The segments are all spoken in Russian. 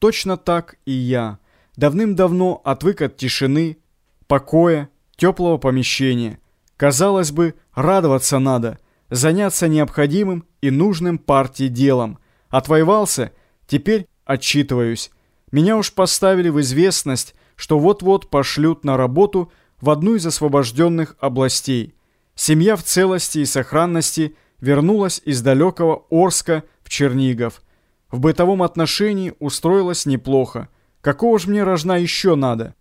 точно так и я. Давным-давно отвык от тишины, покоя, теплого помещения. Казалось бы, радоваться надо, заняться необходимым и нужным партии делом. Отвоевался, теперь отчитываюсь. Меня уж поставили в известность, что вот-вот пошлют на работу в одну из освобожденных областей. Семья в целости и сохранности вернулась из далекого Орска в Чернигов. В бытовом отношении устроилась неплохо. Какого же мне рожна еще надо?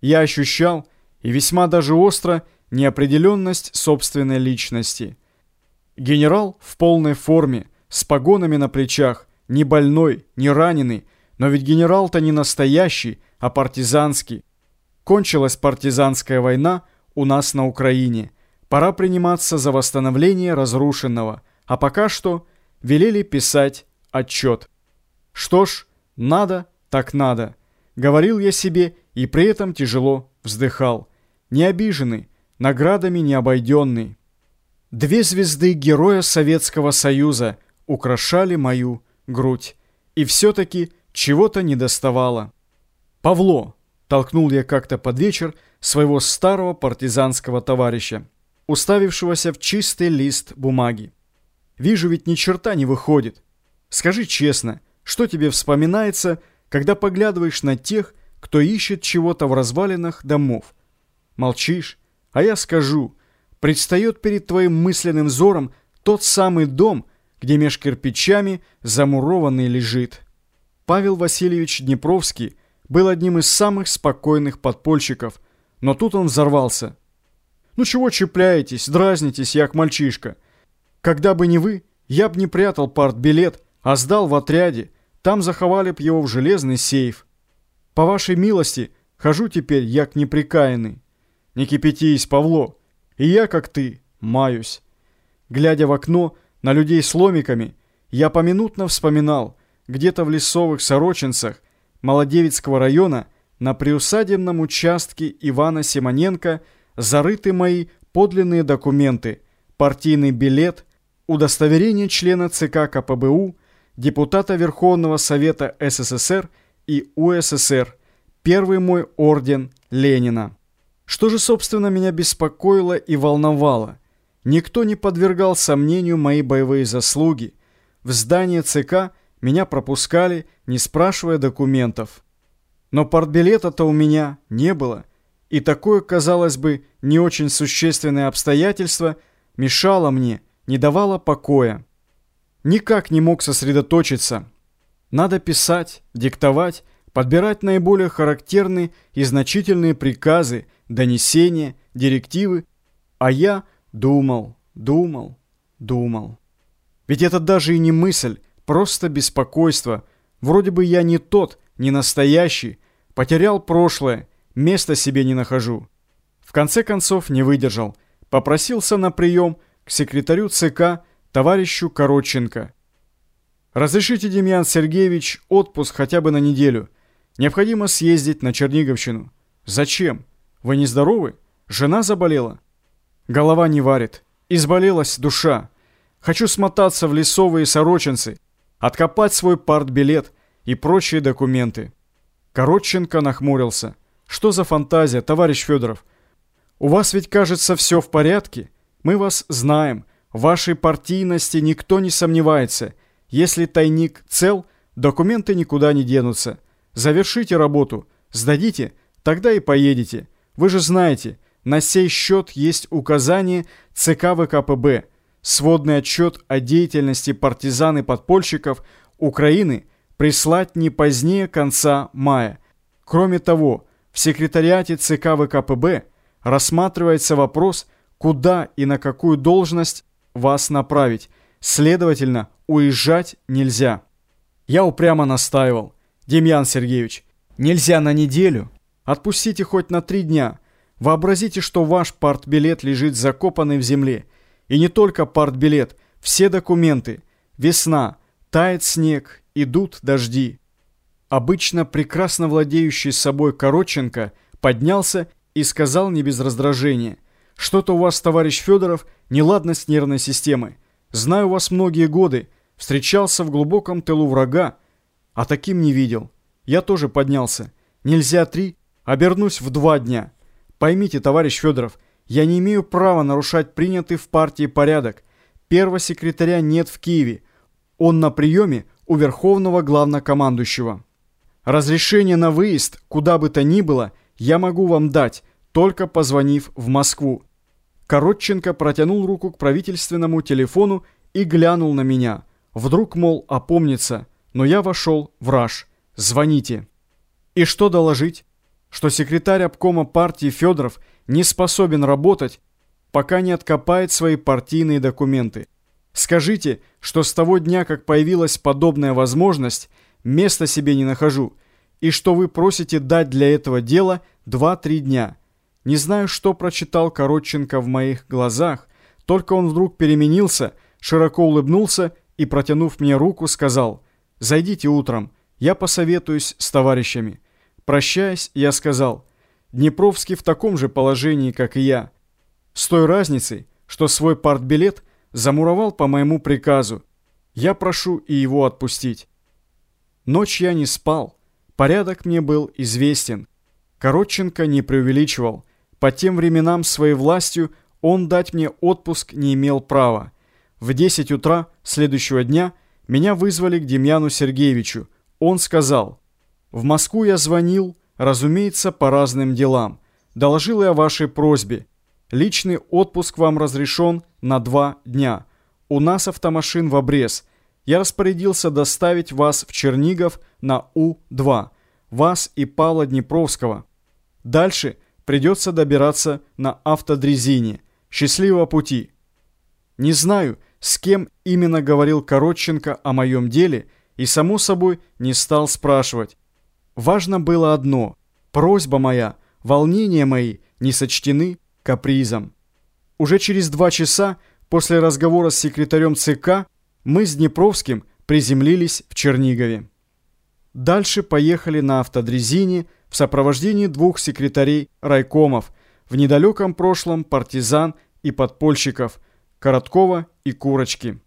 Я ощущал, и весьма даже остро, неопределенность собственной личности. Генерал в полной форме, с погонами на плечах, не больной, не раненый, но ведь генерал-то не настоящий, а партизанский. Кончилась партизанская война у нас на Украине. Пора приниматься за восстановление разрушенного, а пока что велели писать отчет. Что ж, надо, так надо. Говорил я себе и при этом тяжело вздыхал. Не обиженный, наградами не обойденный. Две звезды Героя Советского Союза украшали мою грудь. И все-таки чего-то не доставало. «Павло!» — толкнул я как-то под вечер своего старого партизанского товарища, уставившегося в чистый лист бумаги. «Вижу, ведь ни черта не выходит. Скажи честно, что тебе вспоминается, когда поглядываешь на тех, кто ищет чего-то в развалинах домов? Молчишь, а я скажу, предстает перед твоим мысленным взором тот самый дом, где меж кирпичами замурованный лежит. Павел Васильевич Днепровский был одним из самых спокойных подпольщиков, но тут он взорвался. «Ну чего чепляетесь, дразнитесь, як мальчишка? Когда бы не вы, я б не прятал партбилет, а сдал в отряде, там заховали б его в железный сейф. По вашей милости, хожу теперь, як неприкаянный. Не кипятись, Павло, и я, как ты, маюсь». Глядя в окно на людей с ломиками, я поминутно вспоминал, где-то в лесовых Сорочинцах Молодевицкого района на приусадебном участке Ивана Симоненко зарыты мои подлинные документы, партийный билет, удостоверение члена ЦК КПБУ, депутата Верховного Совета СССР и УССР, первый мой орден Ленина. Что же, собственно, меня беспокоило и волновало? Никто не подвергал сомнению мои боевые заслуги. В здание ЦК меня пропускали, не спрашивая документов. Но портбилета-то у меня не было, и такое, казалось бы, не очень существенное обстоятельство мешало мне, не давало покоя. Никак не мог сосредоточиться. Надо писать, диктовать, подбирать наиболее характерные и значительные приказы, донесения, директивы, а я думал, думал, думал. Ведь это даже и не мысль, Просто беспокойство. Вроде бы я не тот, не настоящий. Потерял прошлое, места себе не нахожу. В конце концов не выдержал. Попросился на прием к секретарю ЦК товарищу Коротченко. «Разрешите, Демьян Сергеевич, отпуск хотя бы на неделю. Необходимо съездить на Черниговщину». «Зачем? Вы не здоровы? Жена заболела?» «Голова не варит. Изболелась душа. Хочу смотаться в лесовые сорочинцы» откопать свой партбилет и прочие документы. Коротченко нахмурился. «Что за фантазия, товарищ Федоров? У вас ведь, кажется, все в порядке. Мы вас знаем. Вашей партийности никто не сомневается. Если тайник цел, документы никуда не денутся. Завершите работу, сдадите, тогда и поедете. Вы же знаете, на сей счет есть указание ЦК ВКПБ – сводный отчет о деятельности партизан и подпольщиков Украины прислать не позднее конца мая. Кроме того, в секретариате ЦК ВКПБ рассматривается вопрос, куда и на какую должность вас направить. Следовательно, уезжать нельзя. Я упрямо настаивал. Демьян Сергеевич, нельзя на неделю. Отпустите хоть на три дня. Вообразите, что ваш партбилет лежит закопанный в земле – и не только партбилет, все документы. Весна, тает снег, идут дожди. Обычно прекрасно владеющий собой Коротченко поднялся и сказал не без раздражения. «Что-то у вас, товарищ Федоров, неладно с нервной системой. Знаю вас многие годы, встречался в глубоком тылу врага, а таким не видел. Я тоже поднялся. Нельзя три, обернусь в два дня. Поймите, товарищ Федоров, я не имею права нарушать принятый в партии порядок. Первого секретаря нет в Киеве. Он на приеме у Верховного Главнокомандующего. Разрешение на выезд, куда бы то ни было, я могу вам дать, только позвонив в Москву. Коротченко протянул руку к правительственному телефону и глянул на меня. Вдруг, мол, опомнится, но я вошел в раж. Звоните. И что доложить? Что секретарь обкома партии Федоров не способен работать, пока не откопает свои партийные документы. Скажите, что с того дня, как появилась подобная возможность, места себе не нахожу, и что вы просите дать для этого дела 2-3 дня. Не знаю, что прочитал Коротченко в моих глазах, только он вдруг переменился, широко улыбнулся и, протянув мне руку, сказал «Зайдите утром, я посоветуюсь с товарищами». Прощаясь, я сказал «Днепровский в таком же положении, как и я, с той разницей, что свой партбилет замуровал по моему приказу. Я прошу и его отпустить». Ночь я не спал, порядок мне был известен. Коротченко не преувеличивал. По тем временам своей властью он дать мне отпуск не имел права. В 10 утра следующего дня меня вызвали к Демьяну Сергеевичу. Он сказал, «В Москву я звонил, разумеется, по разным делам. Доложил я о вашей просьбе. Личный отпуск вам разрешен на два дня. У нас автомашин в обрез. Я распорядился доставить вас в Чернигов на У-2. Вас и Павла Днепровского. Дальше – придется добираться на автодрезине. Счастливого пути! Не знаю, с кем именно говорил Коротченко о моем деле, и, само собой, не стал спрашивать. Важно было одно – просьба моя, волнения мои не сочтены капризом. Уже через два часа после разговора с секретарем ЦК мы с Днепровским приземлились в Чернигове. Дальше поехали на автодрезине – в сопровождении двух секретарей райкомов, в недалеком прошлом партизан и подпольщиков Короткова и Курочки.